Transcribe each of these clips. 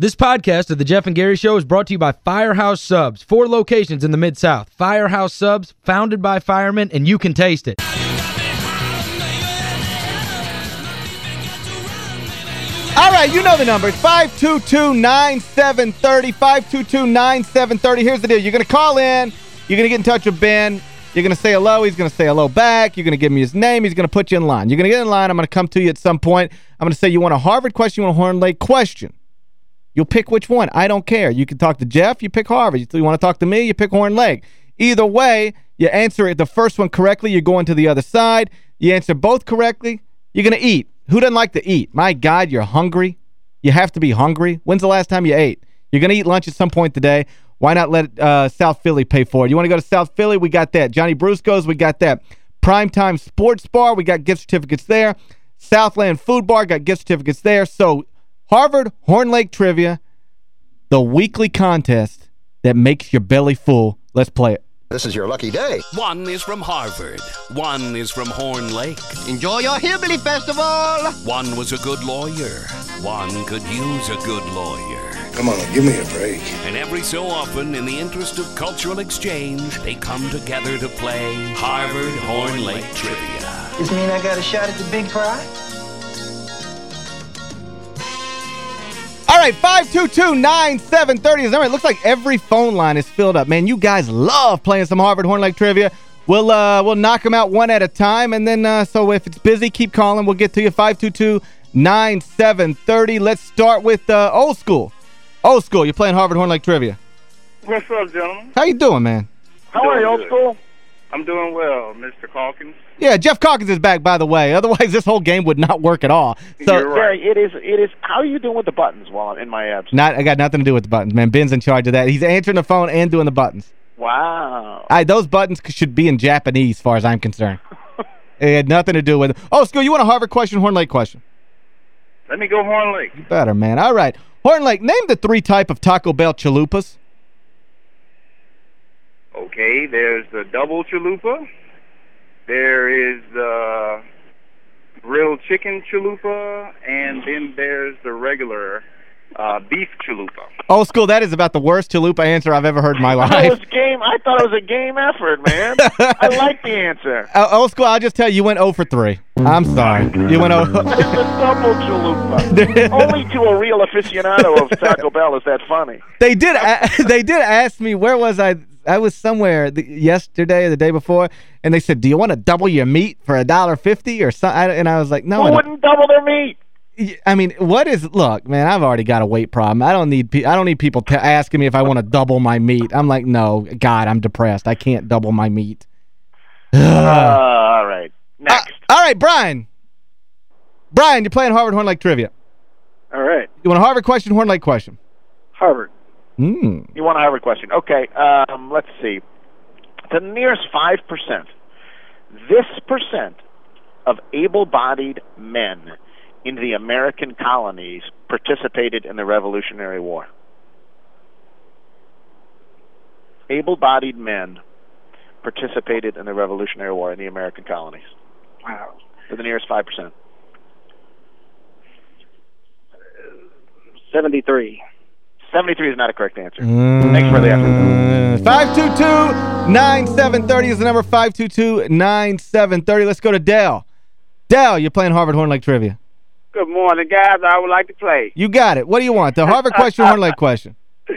This podcast of The Geoff and Gary Show is brought to you by Firehouse Subs. Four locations in the Mid-South. Firehouse Subs, founded by firemen, and you can taste it. All right, you know the numbers. 522-9730, 522-9730. Here's the deal. You're going to call in. You're going to get in touch with Ben. You're going to say hello. He's going to say hello back. You're going to give me his name. He's going to put you in line. You're going to get in line. I'm going to come to you at some point. I'm going to say you want a Harvard question, you want a Horn Lake question. You'll pick which one. I don't care. You can talk to Geoff, you pick Harvard. You want to talk to me, you pick Horn Lake. Either way, you answer it the first one correctly, you're going to the other side. You answer both correctly, you're going to eat. Who doesn't like to eat? My God, you're hungry. You have to be hungry. When's the last time you ate? You're going to eat lunch at some point today. Why not let uh, South Philly pay for it? You want to go to South Philly? We got that. Johnny Brusco's, we got that. Primetime Sports Bar, we got gift certificates there. Southland Food Bar, got gift certificates there. So Harvard Horn Lake Trivia, the weekly contest that makes your belly full. Let's play it. This is your lucky day. One is from Harvard. One is from Horn Lake. Enjoy your Hillbilly Festival. One was a good lawyer. One could use a good lawyer. Come on, give me a break. And every so often, in the interest of cultural exchange, they come together to play Harvard Horn Lake Trivia. This mean I got a shot at the big prize? All right, 522-9730 is It looks like every phone line is filled up. Man, you guys love playing some Harvard Horn Lake Trivia. We'll uh, we'll knock them out one at a time, and then uh, so if it's busy, keep calling. We'll get to you, 522-9730. Let's start with uh, Old School. Old School, you're playing Harvard Horn Lake Trivia. What's up, gentlemen? How you doing, man? How are you, Old School? I'm doing well, Mr. Calkins. Yeah, Geoff Calkins is back, by the way. Otherwise, this whole game would not work at all. So, You're right. Gary, it is, it is, how are you doing with the buttons while I'm in my absence? Not, I got nothing to do with the buttons, man. Ben's in charge of that. He's answering the phone and doing the buttons. Wow. I, those buttons should be in Japanese, as far as I'm concerned. it had nothing to do with it. Oh, School, you want a Harvard question, Horn Lake question? Let me go Horn Lake. You better, man. All right. Horn Lake, name the three type of Taco Bell chalupas. Okay, there's the double chalupa. There is the grilled chicken chalupa, and then there's the regular uh, beef chalupa. Old school, that is about the worst chalupa answer I've ever heard in my I life. was game. I thought it was a game effort, man. I like the answer. Uh, old school, I'll just tell you, you went 0 for 3. I'm sorry. You went 0. It's a double chalupa. Only to a real aficionado of Taco Bell is that funny. they did they did ask me where was I I was somewhere the, yesterday or the day before and they said do you want to double your meat for a dollar fifty or something and I was like no I Who don't. wouldn't double their meat? I mean what is look man I've already got a weight problem I don't need I don't need people asking me if I want to double my meat I'm like no god I'm depressed I can't double my meat Uh, all right. Uh, Next. all right Brian Brian you're playing Harvard Horn Lake Trivia all right. you want a Harvard question Horn Lake question Harvard. Hmm. You want to have a Harvard question? Okay. Um, let's see. The nearest five percent, this percent of able-bodied men in the American colonies participated in the Revolutionary War. Able-bodied men participated in the Revolutionary War in the American colonies. Wow. To the nearest five percent. 73. 73 is not a correct answer. Mm. Thanks for the effort. 522-9730 is the number, 522-9730. Let's go to Dell. Dell, you're playing Harvard Horn Lake Trivia. Good morning, guys. I would like to play. You got it. What do you want? The Harvard question Horn Lake question?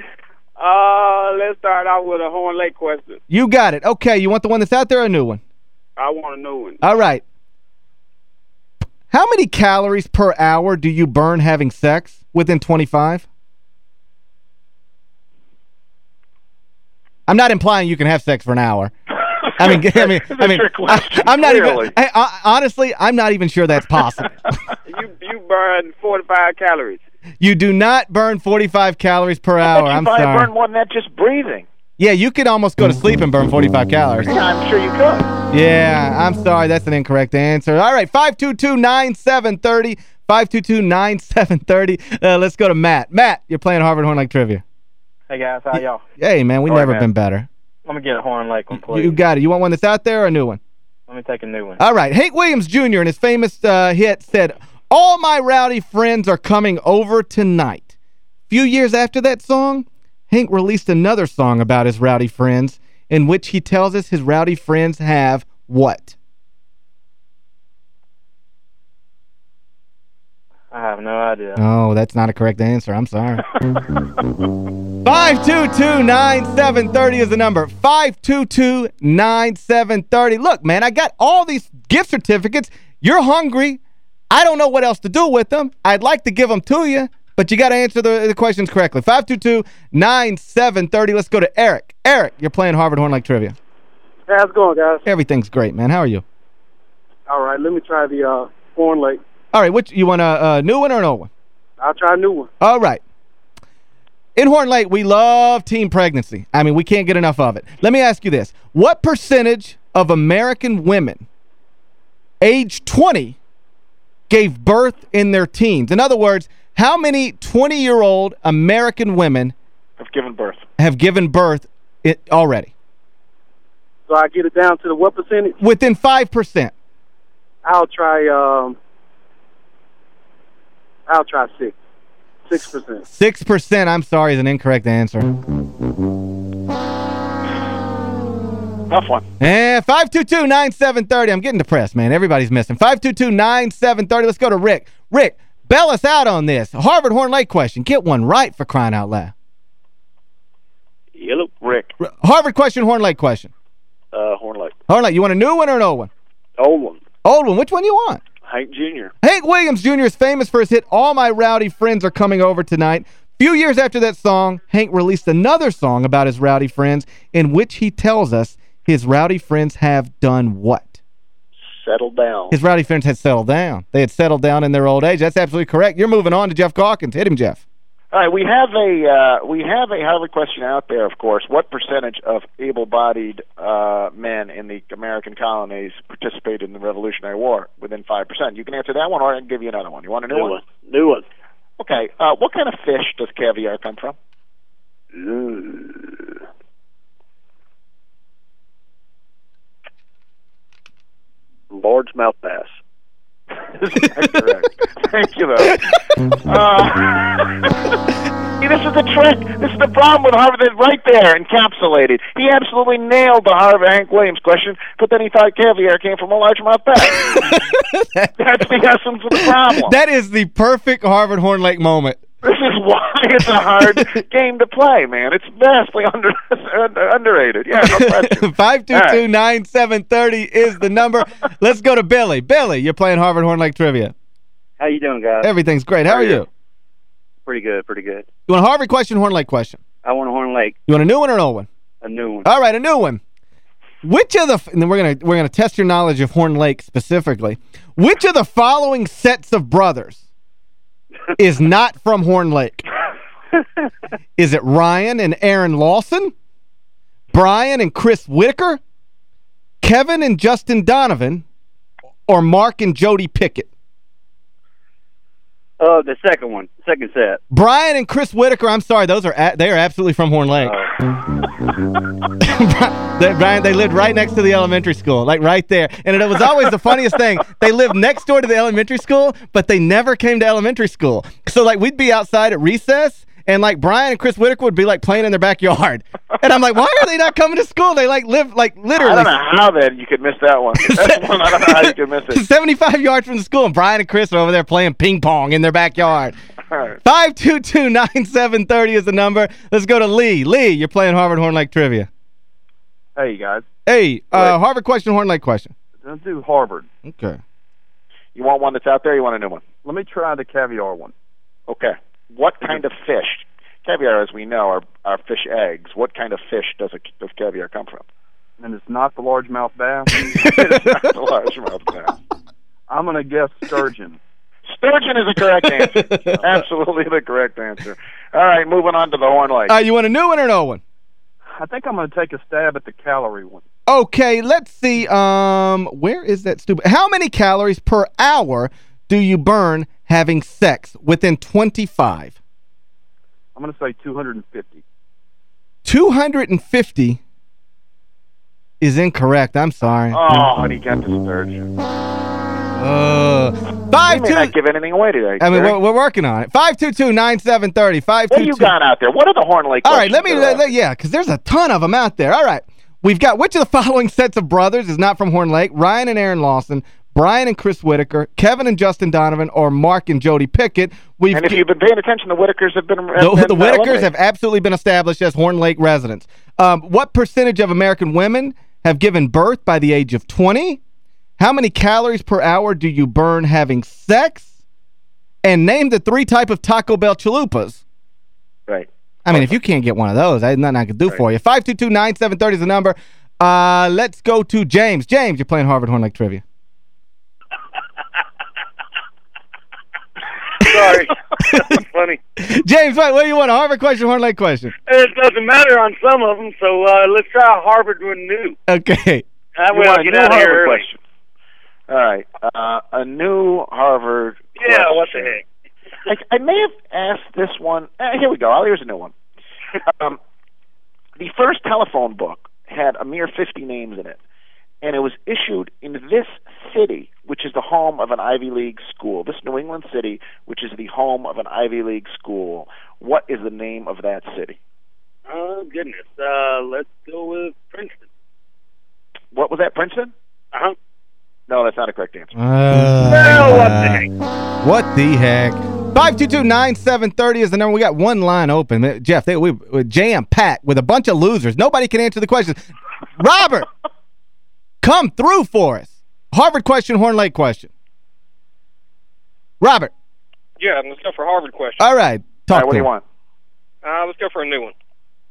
Uh, let's start out with a Horn Lake question. You got it. Okay, you want the one that's out there or a new one? I want a new one. All right. How many calories per hour do you burn having sex within 25? I'm not implying you can have sex for an hour. I mean, I mean, I mean, I, am not clearly. even. I, I, honestly, I'm not even sure that's possible. you you burn 45 calories. you do not burn 45 calories per I hour. I'm sorry. burn more than that just breathing. Yeah, you could almost go to sleep and burn 45 calories. Yeah, I'm sure you could. Yeah, I'm sorry. That's an incorrect answer. All right, 522-9730. 522-9730. Uh, let's go to Matt. Matt, you're playing Harvard Horn Lake Trivia. Hey guys, how y'all? Hey, man, we never man. been better. Let me get a Horn Lake one, please. You got it. You want one that's out there or a new one? Let me take a new one. All right. Hank Williams Jr. in his famous uh, hit said, All my rowdy friends are coming over tonight. few years after that song, Hank released another song about his rowdy friends in which he tells us his rowdy friends have what? I have no idea. Oh, that's not a correct answer. I'm sorry. 522-9730 is the number. 522-9730. Look, man, I got all these gift certificates. You're hungry. I don't know what else to do with them. I'd like to give them to you, but you got to answer the, the questions correctly. 522-9730. Let's go to Eric. Eric, you're playing Harvard Horn Lake Trivia. Hey, how's it going, guys? Everything's great, man. How are you? All right, let me try the uh, Horn Lake. All right, which you want a, a new one or an old one? I'll try a new one. All right. In Horn Lake, we love teen pregnancy. I mean, we can't get enough of it. Let me ask you this. What percentage of American women age 20 gave birth in their teens? In other words, how many 20-year-old American women Have given birth. have given birth already? So I get it down to the what percentage? Within 5%. I'll try. Um, I'll try six. Six percent. 6%, I'm sorry, is an incorrect answer. Tough one. And 522-9730. I'm getting depressed, man. Everybody's missing. 522-9730. Let's go to Rick. Rick, bail us out on this. Harvard Horn Lake question. Get one right for crying out loud. Yellow. Rick. Harvard question, Horn Lake question. Uh, Horn Lake. Horn Lake, you want a new one or an old one? Old one. Old one. Which one you want? Hank Jr. Hank Williams Jr. is famous for his hit All My Rowdy Friends Are Coming Over Tonight. Few years after that song, Hank released another song about his rowdy friends in which he tells us his rowdy friends have done what? Settled down. His rowdy friends had settled down. They had settled down in their old age. That's absolutely correct. You're moving on to Geoff Calkins. Hit him, Geoff. All right, we have a uh, we have a Harvard question out there, of course. What percentage of able-bodied uh, men in the American colonies participated in the Revolutionary War? Within five percent. You can answer that one, or I can give you another one. You want a new, one? New one. Okay. Uh, what kind of fish does caviar come from? Largemouth bass. Correct. Thank you, though. Uh, see, this is the trick. This is the problem with Harvard. Right there, encapsulated. He absolutely nailed the Harvard Hank Williams question, but then he thought caviar came from a largemouth bass. That's the essence of the problem. That is the perfect Harvard Horn Lake moment. This is why it's a hard game to play, man. It's vastly under, under underrated. Yeah, no question. 522-9730 is the number. Let's go to Billy. Billy, you're playing Harvard Horn Lake Trivia. How you doing, guys? Everything's great. How are you? Pretty good, pretty good. You want a Harvard question, Horn Lake question? I want a Horn Lake, You want a new one or an old one? a new one. All right, a new one. Which of the and then we're going to we're going to test your knowledge of Horn Lake specifically. Which of the following sets of brothers is not from Horn Lake? Is it Ryan and Aaron Lawson? Brian and Chris Whitaker? Kevin and Justin Donovan? Or Mark and Jody Pickett? Uh, the second one, second set. Brian and Chris Whitaker, I'm sorry, those are a- they are absolutely from Horn Lake. they, Brian, they lived right next to the elementary school, like right there. And it was always the funniest thing. They lived next door to the elementary school, but they never came to elementary school. So, like, we'd be outside at recess, and, like, Brian and Chris Whitaker would be, like, playing in their backyard. And I'm like, why are they not coming to school? They, like, live, like, literally. I don't know how that you could miss that one. That's one I don't know how you could miss it. 75 yards from the school, and Brian and Chris are over there playing ping pong in their backyard. All right. 522-9730 is the number. Let's go to Lee. Lee, you're playing Harvard Horn Lake Trivia. Hey, you guys. Hey, uh, Harvard question, Horn Lake question. Let's do Harvard. Okay. You want one that's out there? Or you want a new one? Let me try the caviar one. Okay. What kind of fish? Caviar, as we know, are, are fish eggs. What kind of fish does, a, does caviar come from? And it's not the largemouth bass. it's not the largemouth bass. I'm going to guess sturgeon. Sturgeon is the correct answer. Absolutely the correct answer. All right, moving on to the Horn Lake. Uh, you want a new one or an old one? I think I'm going to take a stab at the calorie one. Okay, let's see. Um, Where is that stupid? How many calories per hour do you burn having sex within 25? I'm going to say 250. 250 is incorrect. I'm sorry. Oh, and he got the sturgeon. Uh, We five may two. not give anything away today. I mean, we're, we're working on it. Five two two nine seven thirty. Five what two do you two. got out there? What are the Horn Lake All right, let me, that are let- let- yeah, because there's a ton of them out there. All right. We've got which of the following sets of brothers is not from Horn Lake? Ryan and Aaron Lawson, Brian and Chris Whitaker, Kevin and Justin Donovan, or Mark and Jody Pickett. We've And if you've been paying attention, the Whitakers have been... have the, the been, uh, Whitakers have absolutely been established as Horn Lake residents. Um, what percentage of American women have given birth by the age of 20? How many calories per hour do you burn having sex? And name the three type of Taco Bell chalupas. Right. I mean, if you can't get one of those, I nothing I can do for you. 522-9730 is the number. Uh, let's go to James. James, you're playing Harvard Horn Lake Trivia. Sorry. That's funny. James, what, what do you want, a Harvard question, Horn Lake question? It doesn't matter on some of them, so uh, let's try a Harvard one new. Okay. That way I'll get out of here early. question. All right. Uh, a new Harvard Yeah, what the question. heck? I, I may have asked this one. Uh, here we go. Oh, here's a new one. Um, the first telephone book had a mere 50 names in it, and it was issued in this city, which is the home of an Ivy League school. This New England city, which is the home of an Ivy League school. What is the name of that city? Oh, goodness. Uh, let's go with Princeton. What was that, Princeton? Uh-huh. No, that's not a correct answer. no, what the heck? What the heck? 522-9730 is the number. We got one line open. Uh, Geoff, they, we, we're jam-packed with a bunch of losers. Nobody can answer the question. Robert, come through for us. Harvard question, Horn Lake question. Robert, Yeah, let's go for Harvard question. all right. Talk All right, what to do you him. want? Uh, let's go for a new one.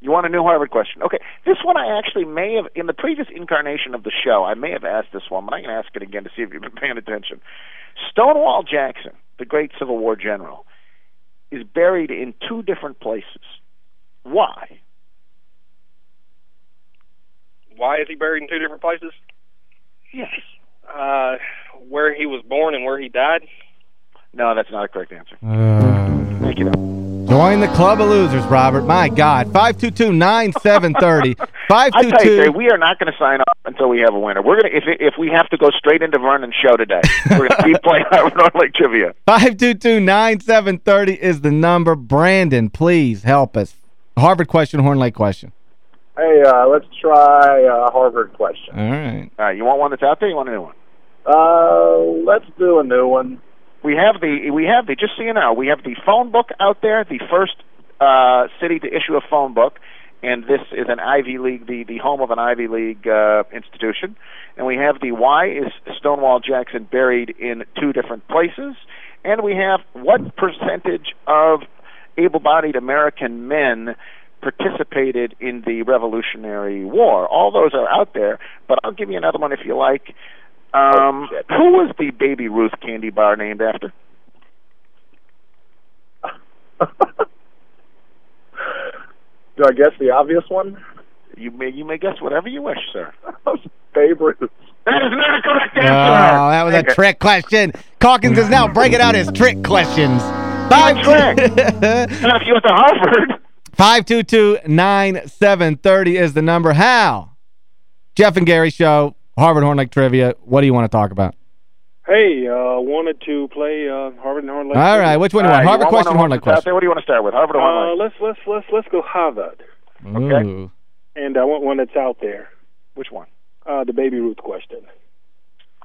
You want a new Harvard question? Okay. This one I actually may have, in the previous incarnation of the show, I may have asked this one, but I'm going to ask it again to see if you've been paying attention. Stonewall Jackson, the great Civil War general, is buried in two different places. Why? Why is he buried in two different places? Yes. Uh, where he was born and where he died. No, that's not a correct answer. Uh, Thank you, though. Join the club of losers, Robert. My God. 522-9730. I tell you, 522 Terry, we are not going to sign up until we have a winner. We're going to, if if we have to go straight into Vernon's show today, we're going to keep playing Harvard North Lake trivia. 522-9730 is the number. Brandon, please help us. Harvard question, Horn Lake question. Hey, uh, let's try a Harvard question. All right. All right, you want one that's out there? You want a new one? Uh, let's do a new one. We have the we have the just so you know we have the phone book out there, the first uh, city to issue a phone book, and this is an Ivy League, the the home of an Ivy League uh, institution, and we have the why is Stonewall Jackson buried in two different places, and we have what percentage of able-bodied American men participated in the Revolutionary War. All those are out there, but I'll give you another one if you like. Um, who was the Baby Ruth candy bar named after? Do I guess the obvious one? You may you may guess whatever you wish, sir. Babe Ruth. That is not a correct answer. Oh, that was a trick question. Calkins is now breaking out his trick questions. Five trick. Not if you went to Harvard. 522-9730 is the number. How? Geoff and Gary Show, Harvard Horn Lake Trivia. What do you want to talk about? Hey, uh, wanted to play uh, Harvard and Horn Lake. All right, which one do you want? Harvard want question, one Horn Lake question? there? What do you want to start with? Harvard or Horn Uh, let's let's let's let's go Harvard, Ooh. and I want one that's out there. Which one? Uh, the Baby Ruth question.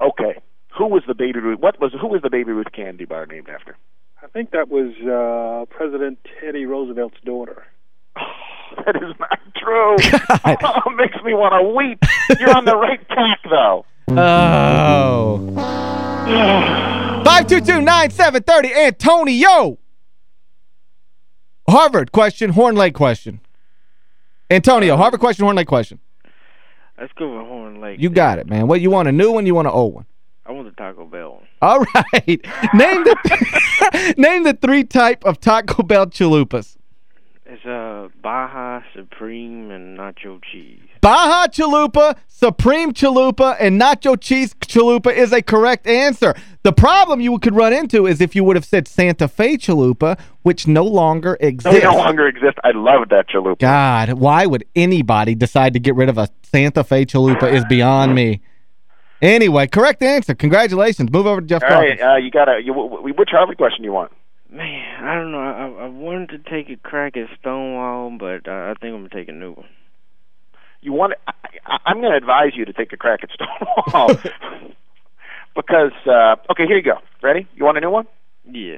Okay. Who was the Baby Ruth? What was who was the Baby Ruth candy bar named after? I think that was uh, President Teddy Roosevelt's daughter. That is not true. Oh, it makes me want to weep. You're on the right track, though. Oh. 522-9730, Antonio. Harvard question, Horn Lake question. Antonio, uh, Harvard question, Horn Lake question. Let's go with Horn Lake. You got it, man. What you want, a new one, you want an old one? I want the Taco Bell one. All right. name the name the three type of Taco Bell chalupas. It's uh Baja, Supreme, and Nacho Cheese. Baja Chalupa, Supreme Chalupa, and Nacho Cheese Chalupa is a correct answer. The problem you could run into is if you would have said Santa Fe Chalupa, which no longer They exists. no longer exist. I love that chalupa. God, why would anybody decide to get rid of a Santa Fe Chalupa is beyond me. Anyway, correct answer. Congratulations. Move over to Geoff All Calkins. right, uh, you got a. You, w- w- which Harvard question do you want? Man, I don't know. I, I wanted to take a crack at Stonewall, but uh, I think I'm gonna take a new one. You want? I, I, I'm going to advise you to take a crack at Stonewall because. Uh, okay, here you go. Ready? You want a new one? Yeah.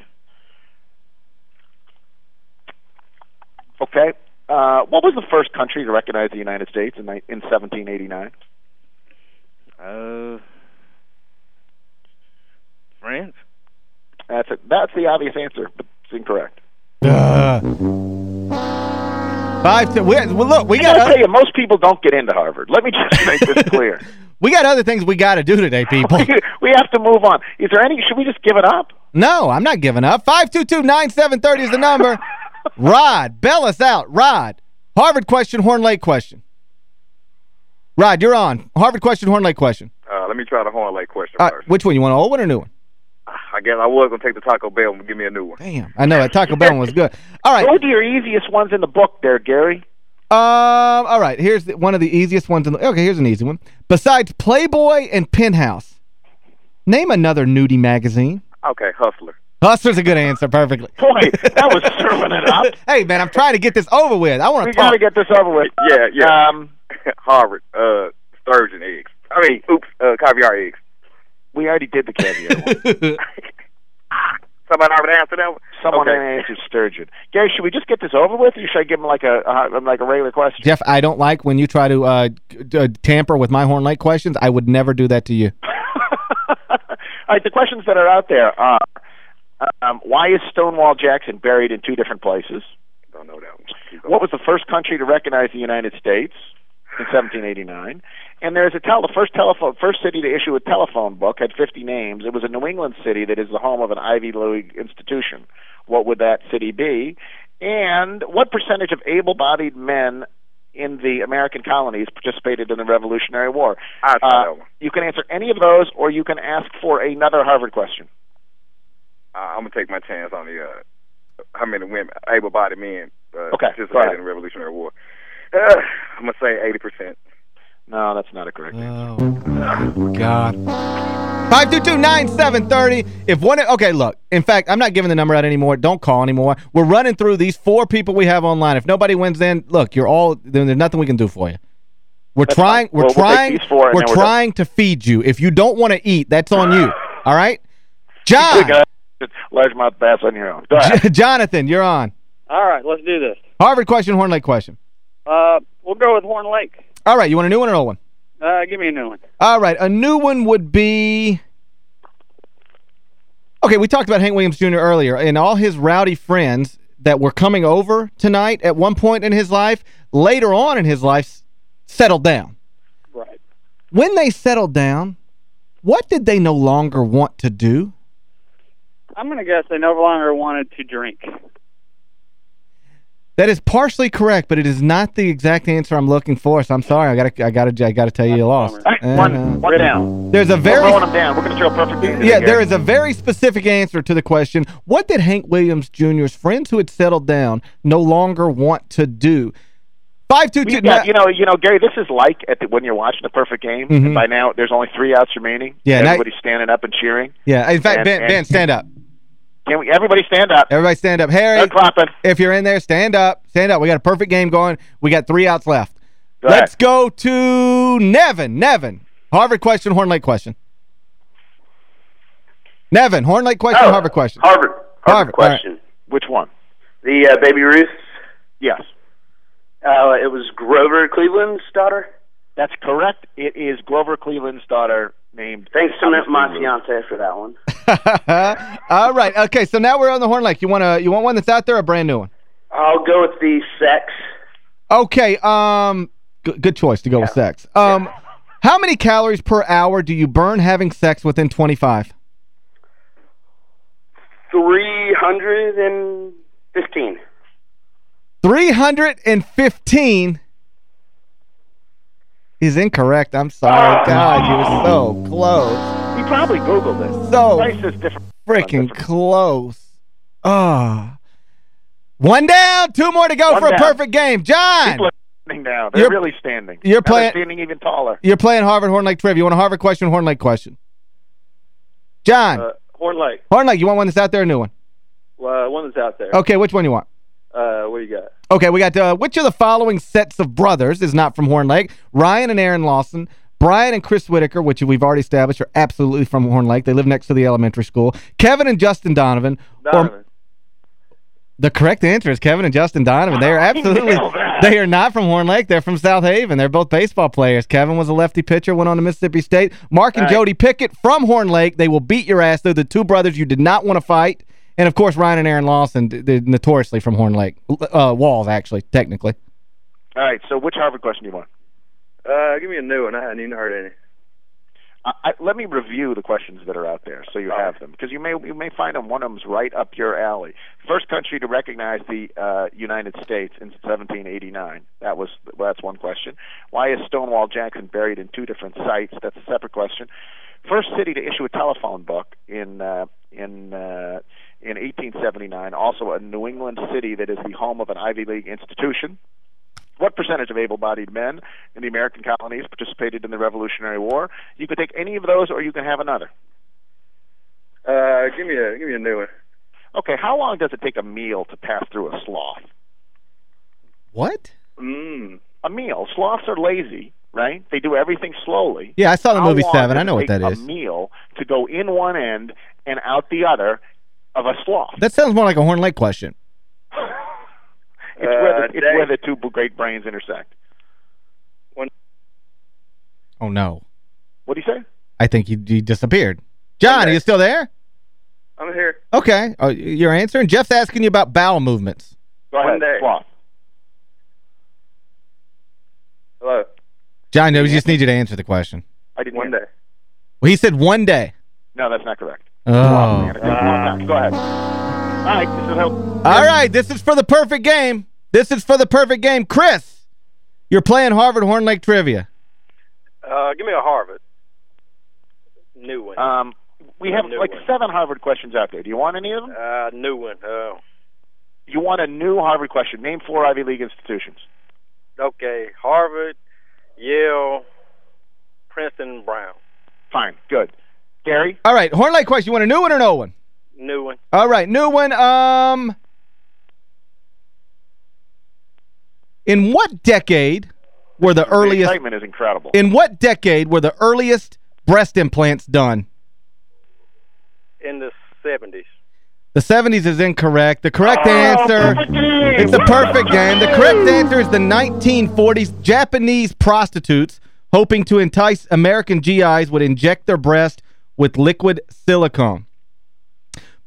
Okay. Uh, what was the first country to recognize the United States in, in 1789? Uh, France. That's it. That's the obvious answer, but it's incorrect. Uh, five to, we, well, look, we I got gotta tell you, most people don't get into Harvard. Let me just make this clear. we got other things we got to do today, people. we have to move on. Is there any? Should we just give it up? no, I'm not giving up. 522-9730 is the number. Rod, bail us out. Rod, Harvard question, Horn Lake question. Rod, you're on. Harvard question, Horn Lake question. Uh, let me try the Horn Lake question Uh, first. which one? You want an old one or new one? I guess I was going to take the Taco Bell and give me a new one. Damn. I know, that Taco Bell one was good. All right. Go to your easiest ones in the book there, Gary. Um, all right, here's the, one of the easiest ones. In the, okay, here's an easy one. Besides Playboy and Penthouse, name another nudie magazine. Okay, Hustler. Hustler's a good answer, perfectly. Boy, that was serving it up. hey, man, I'm trying to get this over with. I want We to got talk. to get this over with. Yeah, yeah. Um, Harvard. Uh, sturgeon eggs. I mean, oops, uh, caviar eggs. We already did the caviar one. Somebody already answered that one? Someone okay. answered sturgeon. Gary, should we just get this over with, or should I give him like a, a like a regular question? Geoff, I don't like when you try to uh, d- uh, tamper with my Horn Lake questions. I would never do that to you. All right, the questions that are out there are: um, Why is Stonewall Jackson buried in two different places? Don't know that one. What was the first country to recognize the United States in 1789? And there's a tel- the first telephone first city to issue a telephone book had 50 names. It was a New England city that is the home of an Ivy League institution. What would that city be? And what percentage of able-bodied men in the American colonies participated in the Revolutionary War? Uh, you can answer any of those, or you can ask for another Harvard question. Uh, I'm going to take my chance on the, uh, how many women, able-bodied men, uh, Okay, participated in the Revolutionary War. Uh, I'm going to say 80%. No, that's not a correct answer. Oh, God. 522-9730. If one okay, look. In fact, I'm not giving the number out anymore. Don't call anymore. We're running through these four people we have online. If nobody wins then, look, you're all then there's nothing we can do for you. We're That's trying fine. we're We'll- we'll trying these four and we're we're done. trying to feed you. If you don't want to eat, that's on you. All right? John. Good guy. Largemouth bass on your own. Go ahead. Jonathan, you're on. All right, let's do this. Harvard question, Horn Lake question. Uh, we'll go with Horn Lake. All right, you want a new one or an old one? Uh, give me a new one. All right, a new one would be... Okay, we talked about Hank Williams Jr. earlier, and all his rowdy friends that were coming over tonight at one point in his life, later on in his life, settled down. Right. When they settled down, what did they no longer want to do? I'm going to guess they no longer wanted to drink. That is partially correct, but it is not the exact answer I'm looking for, so I'm sorry. I got to I got to I got to tell you you lost. Right, one, one down. There's a We're very rolling them down. We're going to throw a perfect game. Yeah, there is a very specific answer to the question. What did Hank Williams Jr.'s friends who had settled down no longer want to do? Five two two. Got, you know, you know, Gary. This is like at the, when you're watching the perfect game. Mhm. And by now, there's only three outs remaining. Yeah, everybody's standing up and cheering. Yeah, in fact, And- Ben, and- Ben, stand up. Can we? Everybody stand up. Everybody stand up. Harry, Start clapping. if you're in there, stand up. Stand up. We got a perfect game going. We got three outs left. Go Let's go to Nevin. Nevin. Harvard question, Horn Lake question. Nevin, Horn Lake question, Oh, Harvard question. Harvard. Harvard, Harvard question. Which one? The uh, Baby Ruth. Yes. Uh, it was Grover Cleveland's daughter. That's correct. It is Grover Cleveland's daughter named. Thanks to Thomas my fiance for that one. All right. Okay, so now we're on the Horn Lake. You want to you want one that's out there or a brand new one? I'll go with the sex. Okay, um good, choice to go with sex. Um how many calories per hour do you burn having sex within 25? Three hundred and fifteen. 315 is incorrect. I'm sorry. God, you were so close. He probably Googled it. So Price is different. freaking close. Ah. One down, two more to go One for a perfect game. John. People are standing now. They're You're- really standing. you're Now playing- standing even taller. You're playing Harvard Horn Lake Trivia. You want a Harvard question, Horn Lake question? John, Uh, Horn Lake. Horn Lake, you want one that's out there or a new one? Uh, one that's out there. Okay, which one you want? Uh, what do you got? Okay, we got uh, which of the following sets of brothers is not from Horn Lake? Ryan and Aaron Lawson, Brian and Chris Whitaker, which we've already established are absolutely from Horn Lake. They live next to the elementary school. Kevin and Justin Donovan. or- Donovan. the correct answer is Kevin and Justin Donovan. They are absolutely they are not from Horn Lake. They're from South Haven. They're both baseball players. Kevin was a lefty pitcher, went on to Mississippi State. Mark and right. Jody Pickett from Horn Lake. They will beat your ass. They're the two brothers you did not want to fight. And, of course, Ryan and Aaron Lawson, they're notoriously from Horn Lake. Uh, Walls, actually, technically. All right, so which Harvard question do you want? Uh, give me a new one. I hadn't even heard any. I, I, let me review the questions that are out there so you have them because you may you may find them one of them's right up your alley. First country to recognize the uh, United States in 1789. That was well, that's one question. Why is Stonewall Jackson buried in two different sites? That's a separate question. First city to issue a telephone book in uh, in uh, in 1879. Also a New England city that is the home of an Ivy League institution. What percentage of able-bodied men in the American colonies participated in the Revolutionary War? You could take any of those, or you can have another. Uh, give me a give me a new one. Okay, how long does it take a meal to pass through a sloth? What? Mm. A meal. Sloths are lazy, right? They do everything slowly. Yeah, I saw the How movie Seven. I know what that is. A meal to go in one end and out the other of a sloth. That sounds more like a Horn Lake question. It's where Uh, the, it's day. where the two great brains intersect. When, Oh, no. What do you say? I think he, he disappeared. John, are you still there? I'm here. Okay. Oh, you're answering? Geoff's asking you about bowel movements. Go One ahead. day. Sloth. Hello. John, no, we just need you to answer the question. I didn't One day. Well, he said one day. No, that's not correct. Oh. Man, it takes a long time. Go ahead. All right, this is how. All right, this is for the perfect game. This is for the perfect game. Chris, you're playing Harvard Horn Lake Trivia. Uh, give me a Harvard. New one. Um, we have like one. seven Harvard questions out there. Do you want any of them? Uh, new one. Oh. You want a new Harvard question? Name four Ivy League institutions. Okay. Harvard, Yale, Princeton, Brown. Fine, good. Gary, All right, Horn Lake question. You want a new one or an old one? New one. All right, new one. Um, in what decade were the the earliest... excitement is incredible. In what decade were the earliest breast implants done? In the 70s. The 70s is incorrect. The correct Oh, answer... It's a perfect game. The correct answer is the 1940s. Japanese prostitutes, hoping to entice American GIs, would inject their breast with liquid silicone.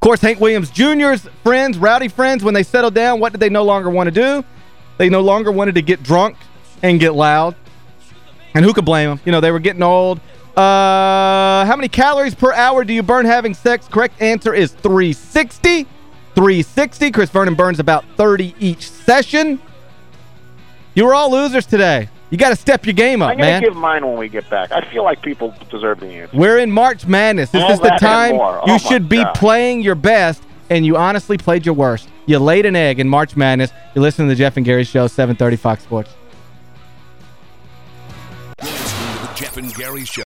Of course, Hank Williams Jr.'s friends, rowdy friends, when they settled down, what did they no longer want to do? They no longer wanted to get drunk and get loud. And who could blame them? You know, they were getting old. Uh, how many calories per hour do you burn having sex? Correct answer is 360. 360. Chris Vernon burns about 30 each session. You were all losers today. You got to step your game up, I'm going man. to give mine when we get back. I feel like people deserve the answer. We're in March Madness. This All is the time. Oh, you should be God. playing your best, and you honestly played your worst. You laid an egg in March Madness. You're listening to the Geoff and Gary Show, 730 Fox Sports. You're to the Geoff and Gary Show.